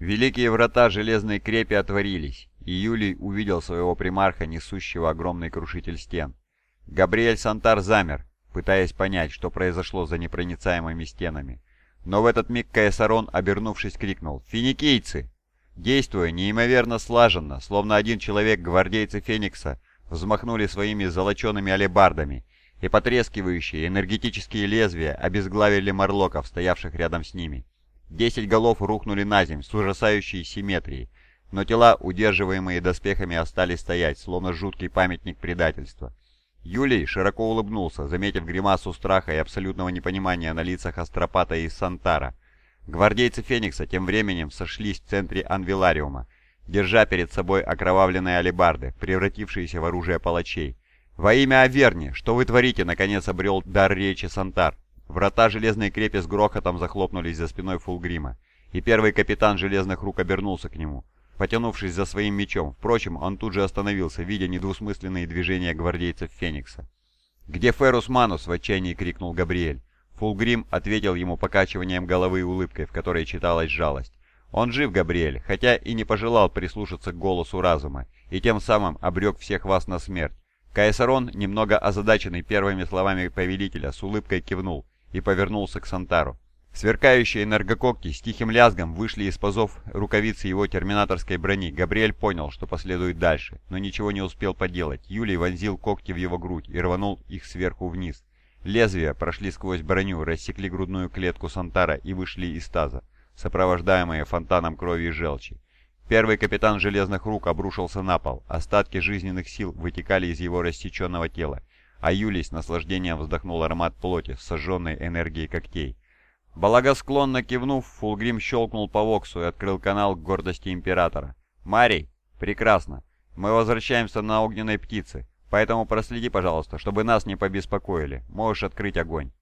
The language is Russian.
Великие врата железной крепи отворились, и Юлий увидел своего примарха, несущего огромный крушитель стен. Габриэль Сантар замер, пытаясь понять, что произошло за непроницаемыми стенами. Но в этот миг Каесарон, обернувшись, крикнул «Финикийцы!». Действуя неимоверно слаженно, словно один человек, гвардейцы Феникса взмахнули своими золочеными алебардами, и потрескивающие энергетические лезвия обезглавили морлоков, стоявших рядом с ними. Десять голов рухнули на земь с ужасающей симметрией, но тела, удерживаемые доспехами, остались стоять, словно жуткий памятник предательства. Юлий широко улыбнулся, заметив гримасу страха и абсолютного непонимания на лицах Астропата и Сантара. Гвардейцы Феникса тем временем сошлись в центре Анвилариума, держа перед собой окровавленные алебарды, превратившиеся в оружие палачей. «Во имя Аверни, что вы творите?» — наконец обрел дар речи Сантар. Врата железной крепи с грохотом захлопнулись за спиной Фулгрима, и первый капитан Железных Рук обернулся к нему потянувшись за своим мечом. Впрочем, он тут же остановился, видя недвусмысленные движения гвардейцев Феникса. «Где Ферус Манус?» — в отчаянии крикнул Габриэль. Фулгрим ответил ему покачиванием головы и улыбкой, в которой читалась жалость. Он жив, Габриэль, хотя и не пожелал прислушаться к голосу разума, и тем самым обрек всех вас на смерть. Каесарон, немного озадаченный первыми словами повелителя, с улыбкой кивнул и повернулся к Сантару. Сверкающие энергококти с тихим лязгом вышли из пазов рукавицы его терминаторской брони. Габриэль понял, что последует дальше, но ничего не успел поделать. Юлий вонзил когти в его грудь и рванул их сверху вниз. Лезвия прошли сквозь броню, рассекли грудную клетку Сантара и вышли из таза, сопровождаемые фонтаном крови и желчи. Первый капитан Железных Рук обрушился на пол, остатки жизненных сил вытекали из его рассеченного тела, а Юлий с наслаждением вздохнул аромат плоти, сожженной энергией когтей. Благосклонно кивнув, Фулгрим щелкнул по Воксу и открыл канал к гордости Императора. «Марий, прекрасно. Мы возвращаемся на огненной птице, поэтому проследи, пожалуйста, чтобы нас не побеспокоили. Можешь открыть огонь».